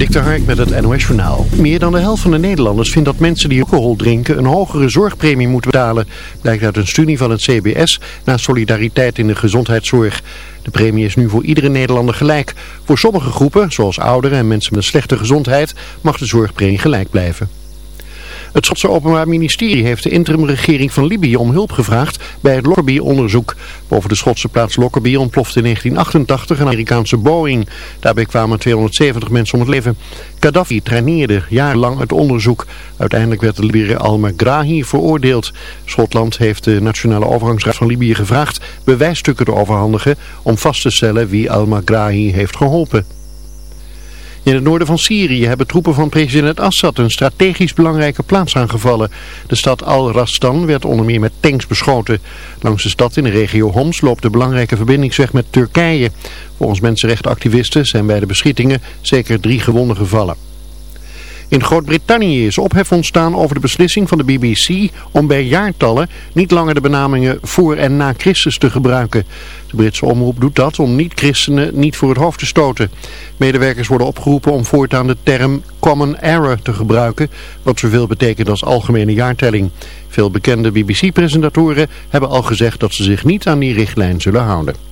Dik Hark met het NOS Journaal. Meer dan de helft van de Nederlanders vindt dat mensen die alcohol drinken een hogere zorgpremie moeten betalen. Blijkt uit een studie van het CBS naar solidariteit in de gezondheidszorg. De premie is nu voor iedere Nederlander gelijk. Voor sommige groepen, zoals ouderen en mensen met slechte gezondheid, mag de zorgpremie gelijk blijven. Het Schotse Openbaar Ministerie heeft de interimregering van Libië om hulp gevraagd bij het Lockerbie-onderzoek. Boven de Schotse plaats Lockerbie ontplofte in 1988 een Amerikaanse Boeing. Daarbij kwamen 270 mensen om het leven. Gaddafi traineerde jarenlang het onderzoek. Uiteindelijk werd de Libiër al-Magrahi veroordeeld. Schotland heeft de Nationale Overgangsraad van Libië gevraagd bewijsstukken te overhandigen om vast te stellen wie al-Magrahi heeft geholpen. In het noorden van Syrië hebben troepen van president Assad een strategisch belangrijke plaats aangevallen. De stad Al-Rastan werd onder meer met tanks beschoten. Langs de stad in de regio Homs loopt de belangrijke verbindingsweg met Turkije. Volgens mensenrechtenactivisten zijn bij de beschietingen zeker drie gewonden gevallen. In Groot-Brittannië is ophef ontstaan over de beslissing van de BBC om bij jaartallen niet langer de benamingen voor en na Christus te gebruiken. De Britse omroep doet dat om niet-christenen niet voor het hoofd te stoten. Medewerkers worden opgeroepen om voortaan de term Common Error te gebruiken, wat zoveel betekent als algemene jaartelling. Veel bekende BBC-presentatoren hebben al gezegd dat ze zich niet aan die richtlijn zullen houden.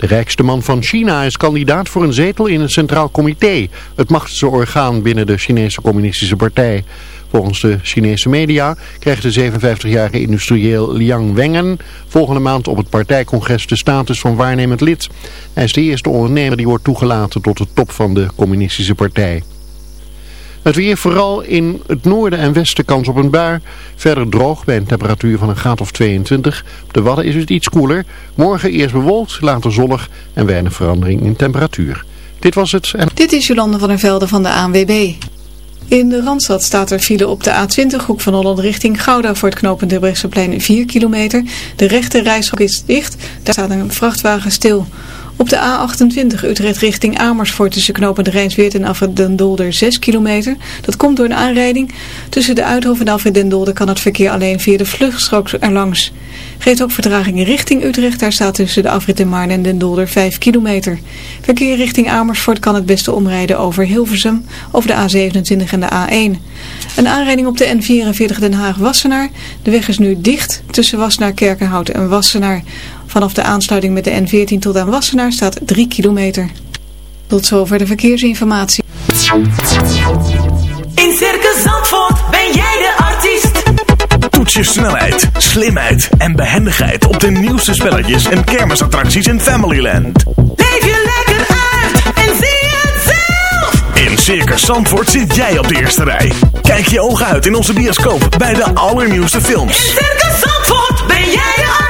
De rijkste man van China is kandidaat voor een zetel in een centraal comité, het machtigste orgaan binnen de Chinese communistische partij. Volgens de Chinese media krijgt de 57-jarige industrieel Liang Wengen volgende maand op het partijcongres de status van waarnemend lid. Hij is de eerste ondernemer die wordt toegelaten tot de top van de communistische partij. Het weer vooral in het noorden en westen kans op een bui. Verder droog bij een temperatuur van een graad of 22. Op de Wadden is het iets koeler. Morgen eerst bewolkt, later zonnig en weinig verandering in temperatuur. Dit was het. En... Dit is Jolande van der Velde van de ANWB. In de Randstad staat er file op de A20 hoek van Holland richting Gouda voor het knooppunt Debrechtseplein 4 kilometer. De rechte reishok is dicht, daar staat een vrachtwagen stil. Op de A28 Utrecht richting Amersfoort tussen de Rijnsweert en Afrit den Dolder 6 kilometer. Dat komt door een aanrijding. Tussen de Uithof en Afrit den Dolder kan het verkeer alleen via de vluchtstrook erlangs. Geeft ook vertraging richting Utrecht. Daar staat tussen de Afrit den Marne en den Dolder 5 kilometer. Verkeer richting Amersfoort kan het beste omrijden over Hilversum, over de A27 en de A1. Een aanrijding op de N44 Den Haag-Wassenaar. De weg is nu dicht tussen Wassenaar, Kerkenhout en Wassenaar. Vanaf de aansluiting met de N14 tot aan Wassenaar staat 3 kilometer. Tot zover de verkeersinformatie. In Circus Zandvoort ben jij de artiest. Toets je snelheid, slimheid en behendigheid op de nieuwste spelletjes en kermisattracties in Familyland. Leef je lekker uit en zie het zelf. In Circus Zandvoort zit jij op de eerste rij. Kijk je ogen uit in onze bioscoop bij de allernieuwste films. In Circus Zandvoort ben jij de artiest.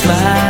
smile.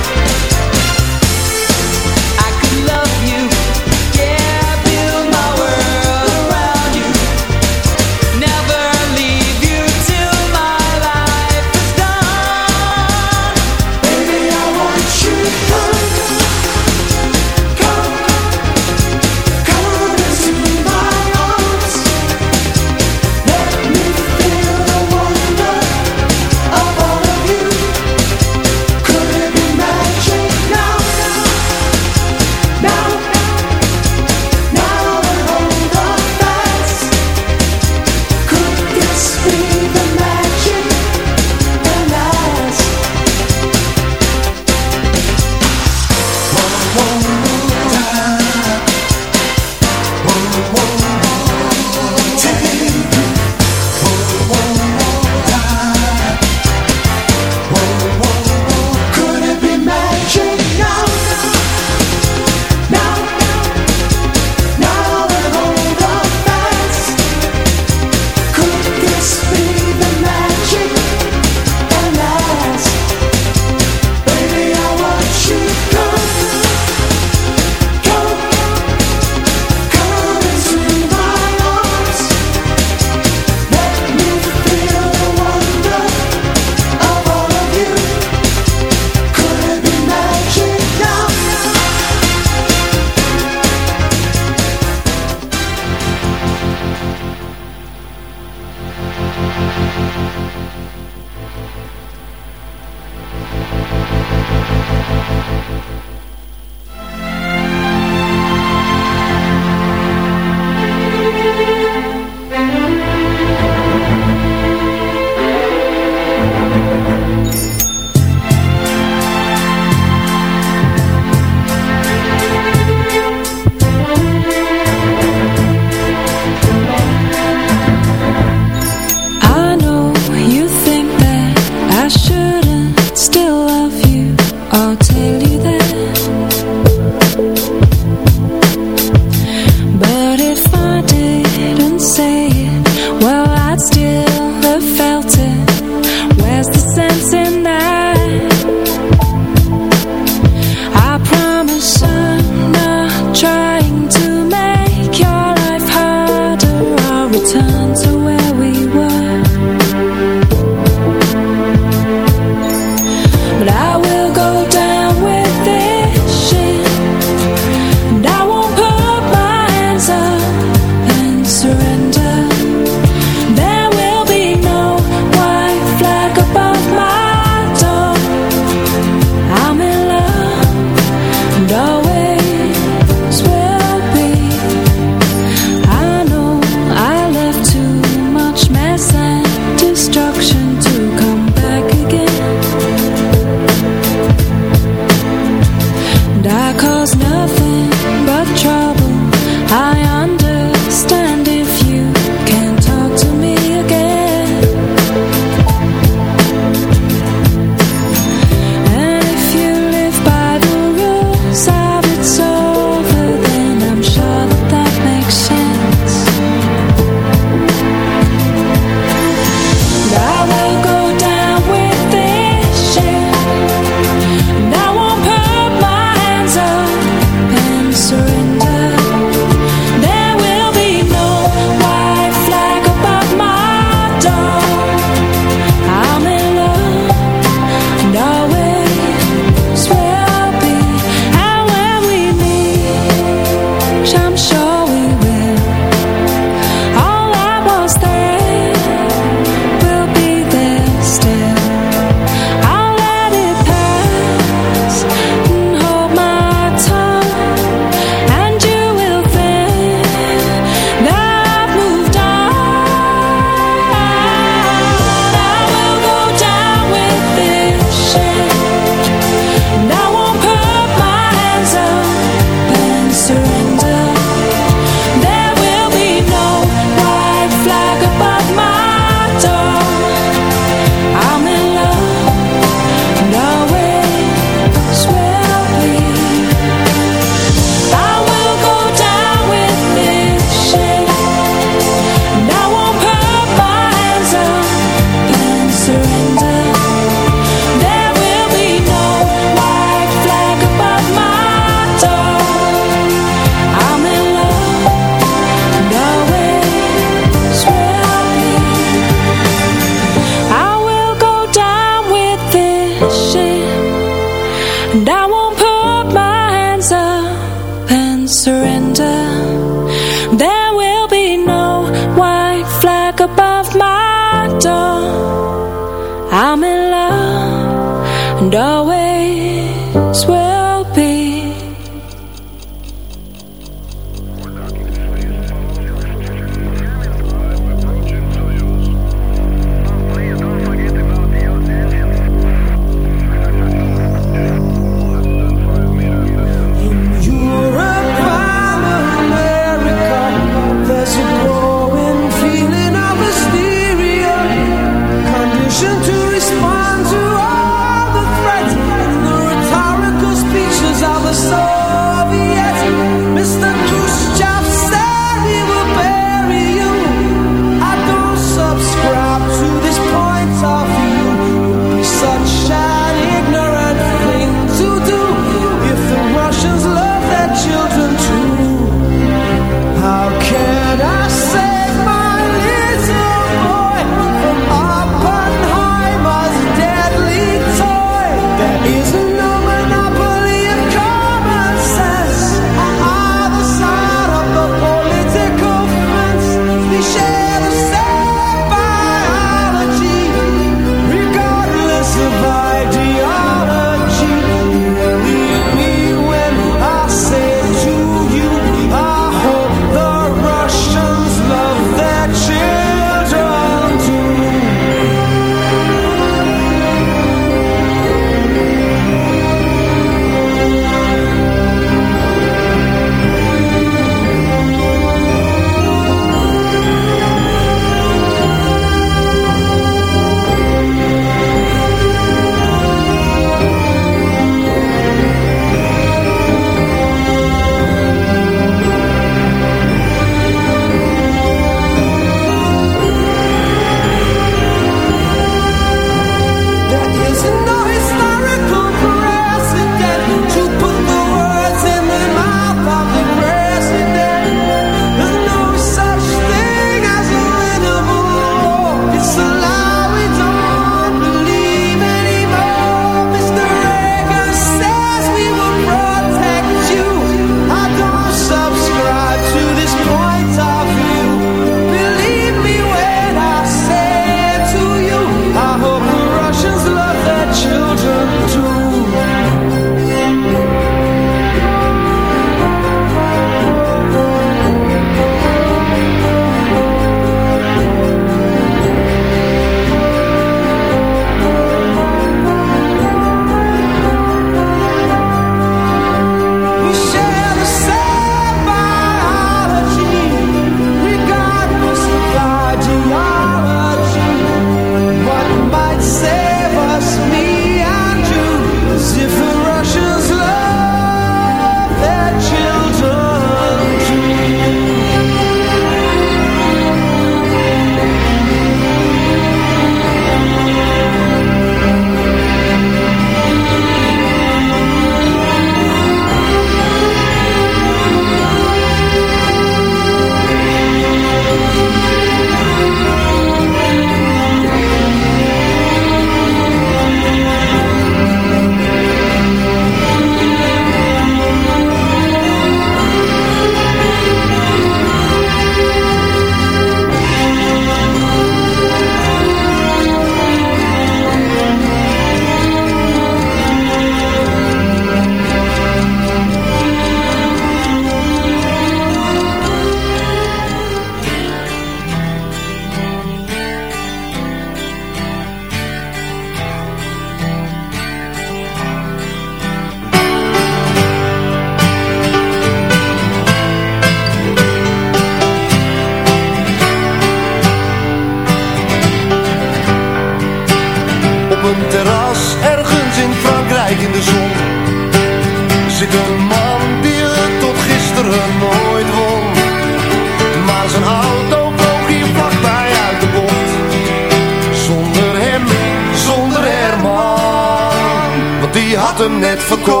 Net verkocht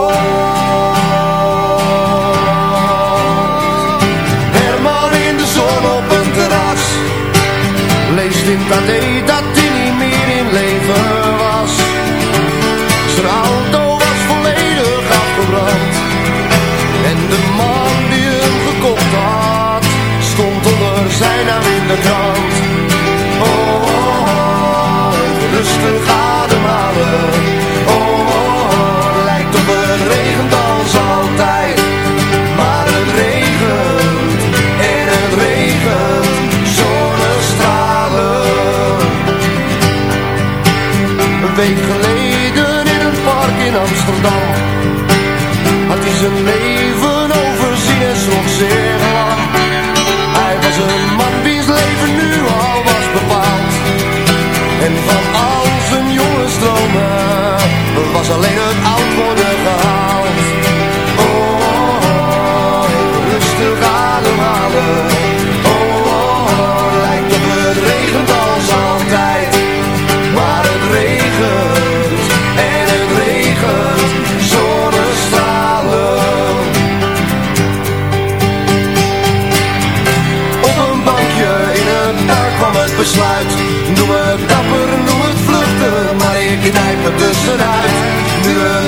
er tussenuit. Nu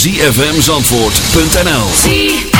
www.zfmzandvoort.nl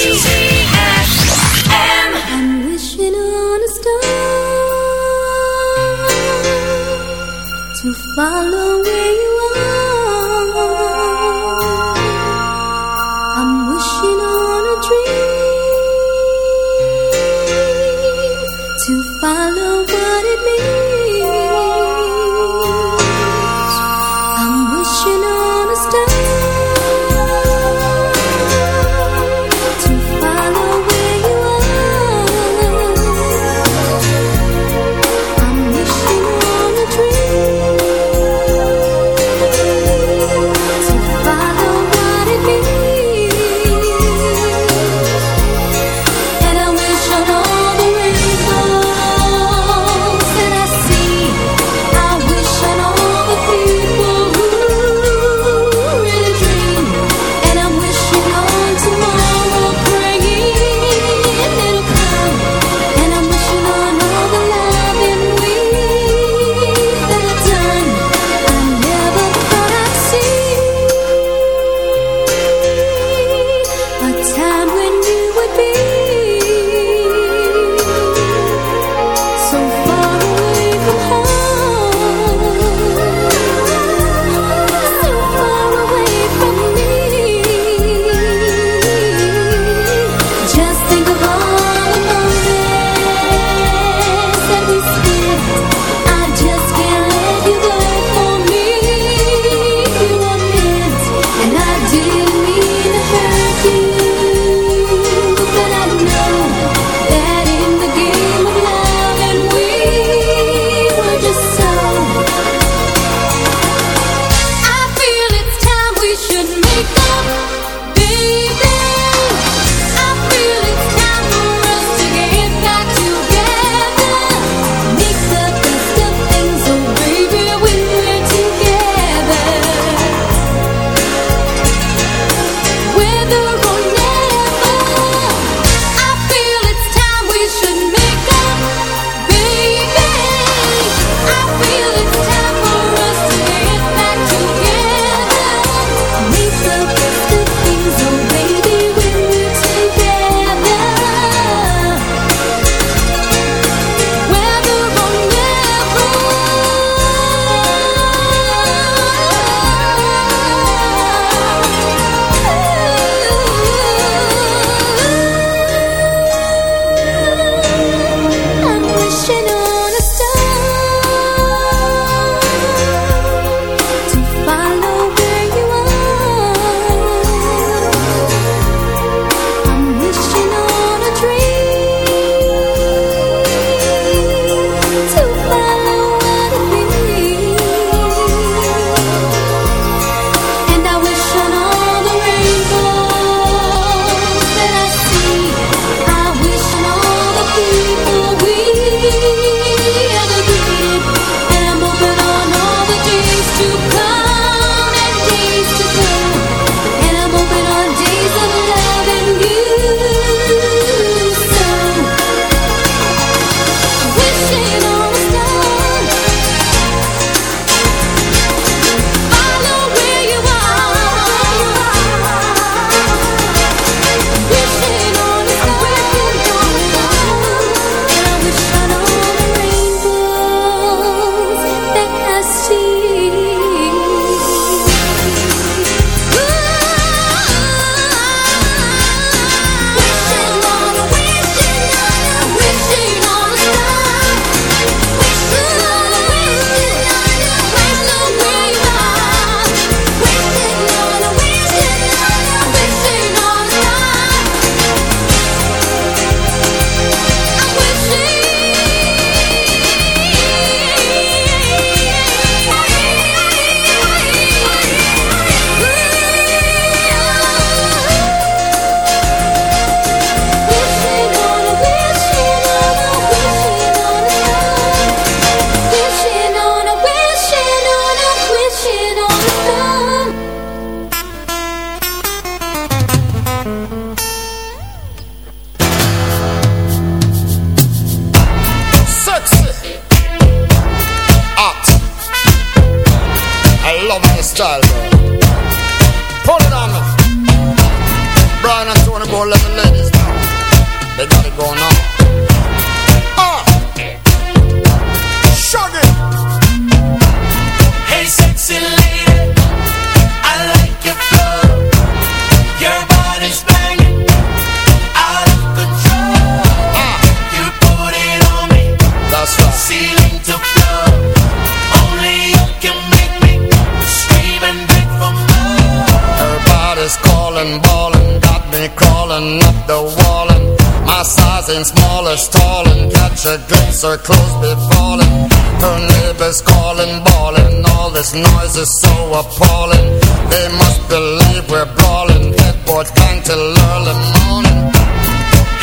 Or stalling. Catch a glimpse, her clothes be falling. Her neighbors calling, bawling. All this noise is so appalling. They must believe we're brawling. Headboard bang till early morning.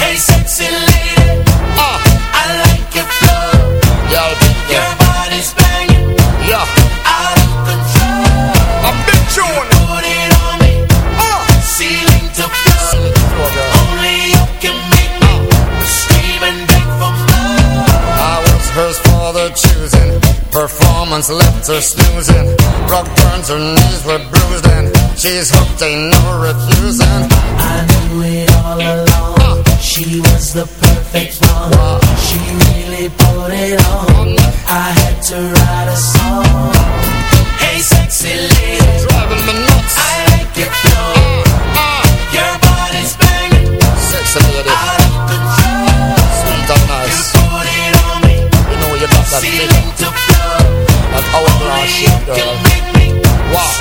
Hey, sexy lady, Ah, I like your flow. big Your body's banging, Yeah, Performance left her snoozing. Rock burns, her knees were bruised, and she's hooked, ain't no refusing. I knew it all along. She was the perfect one. She really put it on. I had to write a song. Hey, sexy lady, Driving me nuts. I like your flow. Ah, Your body's banging, sexy lady, out of control. sweet and nice. Put it on me, You know you got that shit, girl. more.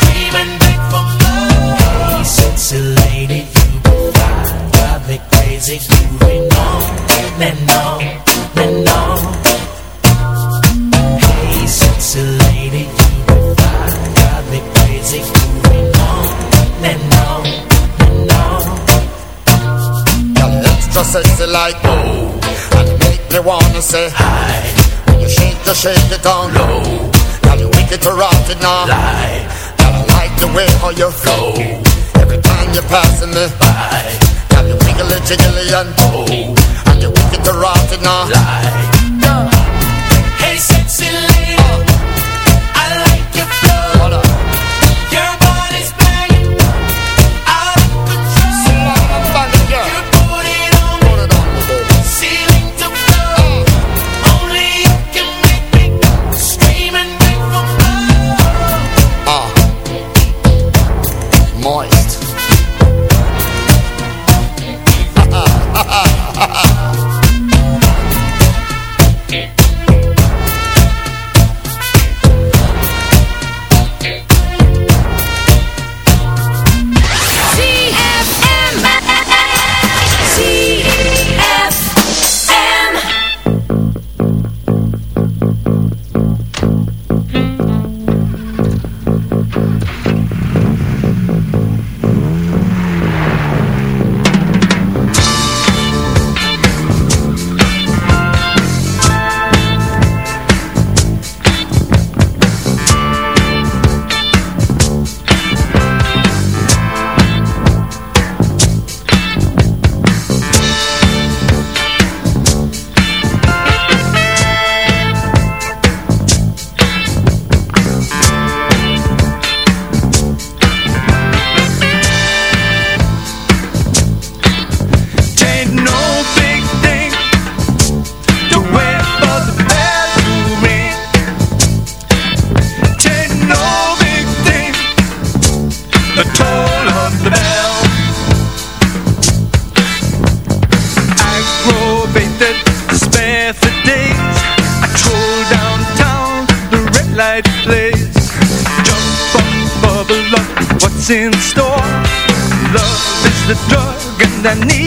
Hey, sexy lady, you got, me crazy. Moving on and on and on. Hey, sexy lady, you got, me crazy. Moving on and on and on. Girl, you extra sexy like oh, and make me wanna say hi. When you shake, you shake it down low. Girl, you wicked to rock it now. Lie, I like the way how you flow. Every time you're passing me by. Girl, you wiggle it, jiggly and oh, and you wicked to rock it now. lie. 在你。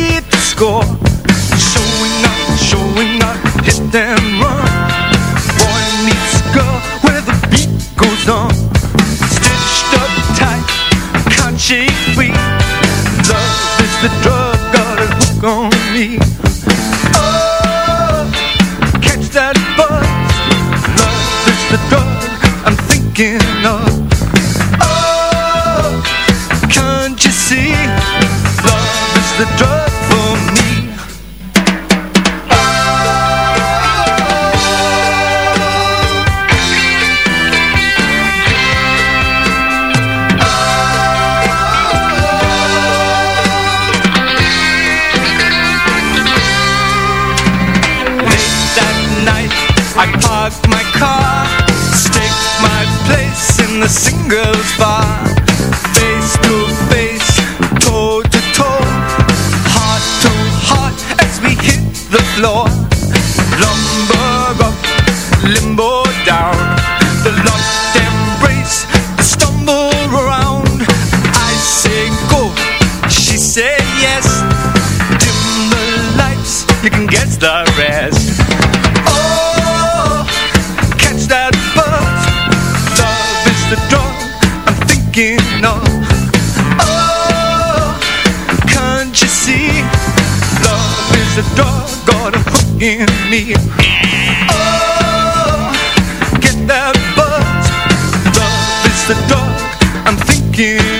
There's a doggone hook in me. Oh, get that buzz. Love is the dog I'm thinking